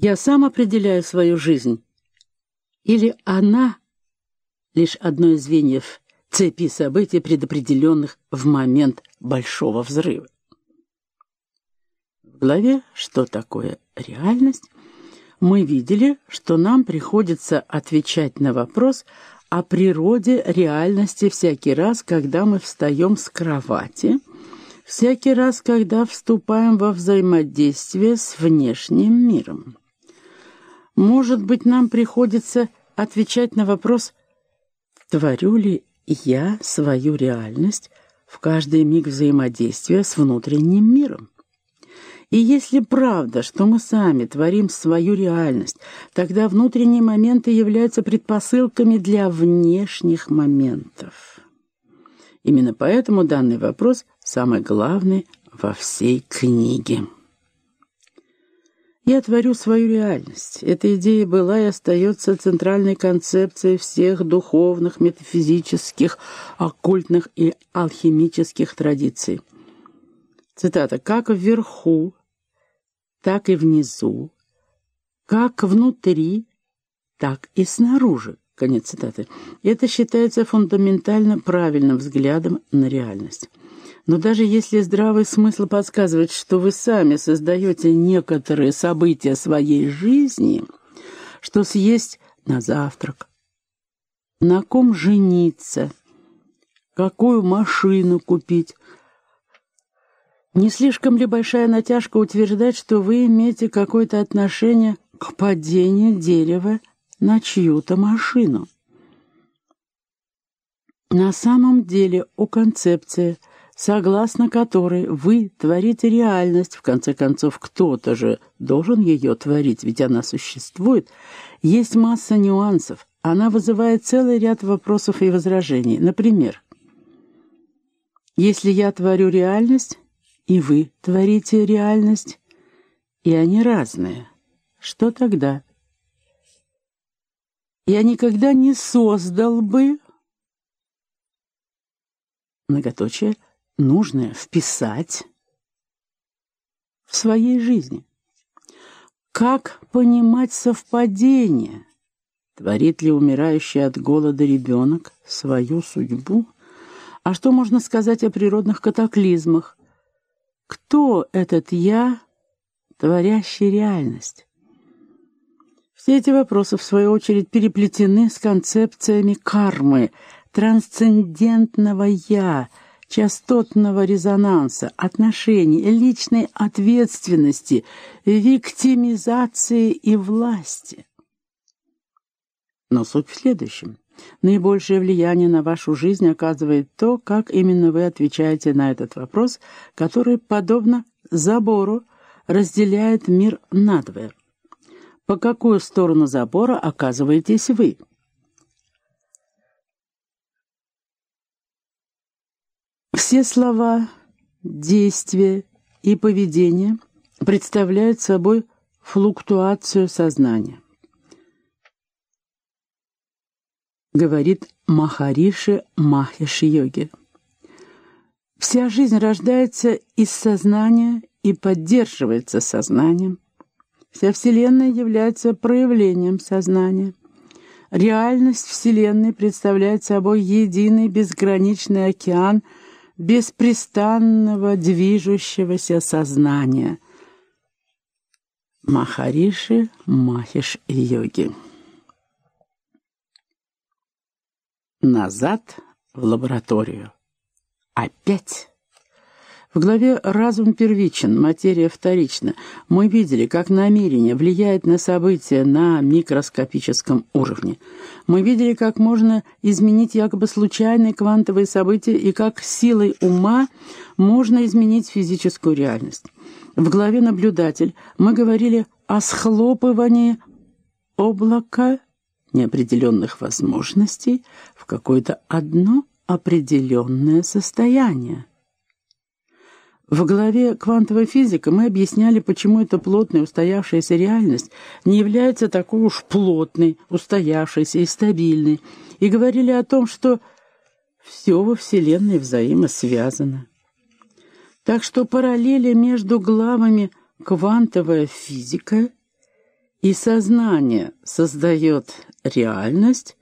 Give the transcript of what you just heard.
Я сам определяю свою жизнь? Или она лишь одно из звеньев цепи событий, предопределенных в момент большого взрыва? В главе «Что такое реальность?» мы видели, что нам приходится отвечать на вопрос о природе реальности всякий раз, когда мы встаем с кровати, всякий раз, когда вступаем во взаимодействие с внешним миром. Может быть, нам приходится отвечать на вопрос, творю ли я свою реальность в каждый миг взаимодействия с внутренним миром? И если правда, что мы сами творим свою реальность, тогда внутренние моменты являются предпосылками для внешних моментов. Именно поэтому данный вопрос самый главный во всей книге. Я творю свою реальность. Эта идея была и остается центральной концепцией всех духовных, метафизических, оккультных и алхимических традиций. Цитата. «Как вверху, так и внизу, как внутри, так и снаружи». Конец цитаты. Это считается фундаментально правильным взглядом на реальность. Но даже если здравый смысл подсказывает, что вы сами создаете некоторые события своей жизни, что съесть на завтрак, на ком жениться, какую машину купить, не слишком ли большая натяжка утверждать, что вы имеете какое-то отношение к падению дерева на чью-то машину? На самом деле о концепции – согласно которой вы творите реальность, в конце концов, кто-то же должен ее творить, ведь она существует, есть масса нюансов. Она вызывает целый ряд вопросов и возражений. Например, если я творю реальность, и вы творите реальность, и они разные, что тогда? Я никогда не создал бы многоточие нужное вписать в своей жизни. Как понимать совпадение? Творит ли умирающий от голода ребенок свою судьбу? А что можно сказать о природных катаклизмах? Кто этот «я», творящий реальность? Все эти вопросы, в свою очередь, переплетены с концепциями кармы, трансцендентного «я», частотного резонанса, отношений, личной ответственности, виктимизации и власти. Но суть в следующем. Наибольшее влияние на вашу жизнь оказывает то, как именно вы отвечаете на этот вопрос, который, подобно забору, разделяет мир надвое. По какую сторону забора оказываетесь вы? Все слова, действия и поведение представляют собой флуктуацию сознания. Говорит Махариши Махеш-йоги. Вся жизнь рождается из сознания и поддерживается сознанием. Вся Вселенная является проявлением сознания. Реальность Вселенной представляет собой единый безграничный океан – беспрестанного движущегося сознания. Махариши Махиш Йоги. Назад в лабораторию. Опять. В главе «Разум первичен, материя вторична» мы видели, как намерение влияет на события на микроскопическом уровне. Мы видели, как можно изменить якобы случайные квантовые события и как силой ума можно изменить физическую реальность. В главе «Наблюдатель» мы говорили о схлопывании облака неопределенных возможностей в какое-то одно определенное состояние. В главе «Квантовая физика» мы объясняли, почему эта плотная устоявшаяся реальность не является такой уж плотной, устоявшейся и стабильной, и говорили о том, что все во Вселенной взаимосвязано. Так что параллели между главами «Квантовая физика» и сознание создает реальность,